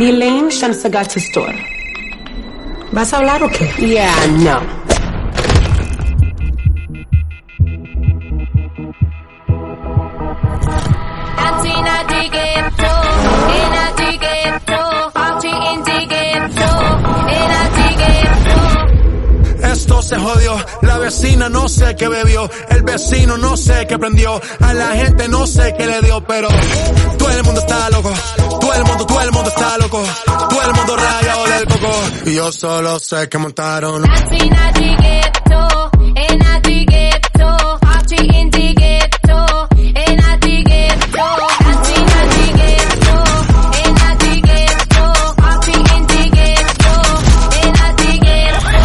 Candy Lane, Shamsagat Store. ¿Vas a hablar o qué? Yeah, no. Esto se jodió, la vecina no sé qué bebió, el vecino no sé qué prendió, a la gente no sé qué le dio, pero todo el mundo está loco, está loco, todo el mundo rayado del coco, y yo solo sé que montaron.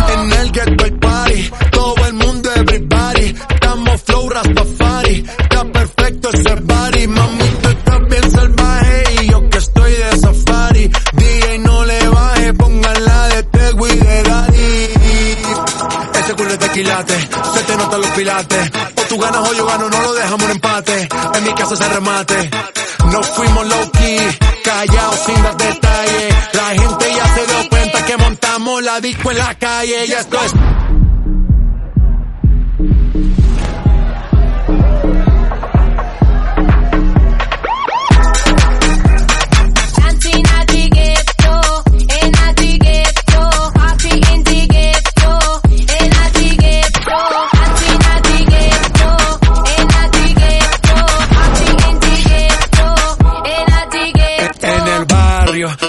En el ghetto hay party, todo el mundo everybody, estamos flow rastafari, está perfecto ese Se te notan los pilates, o tú ganas o yo gano, no lo dejamos en empate, en mi casa se remate, no fuimos low key, callados sin dar detalles, la gente ya se dio cuenta que montamos la disco en la calle. Y esto es...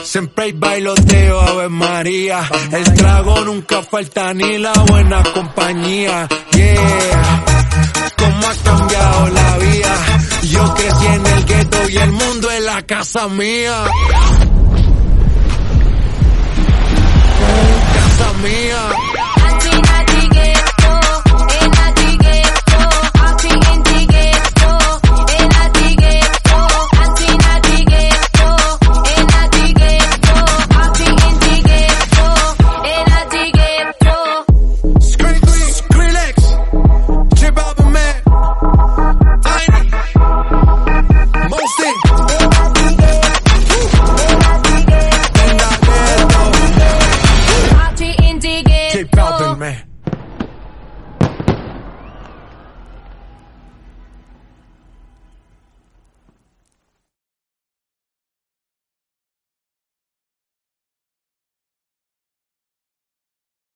siempre hay bailoteo, Ave María. El trago nunca falta ni la buena compañía. Yeah, cómo ha cambiado la vida. Yo crecí en el gueto y el mundo es la. Casa mía.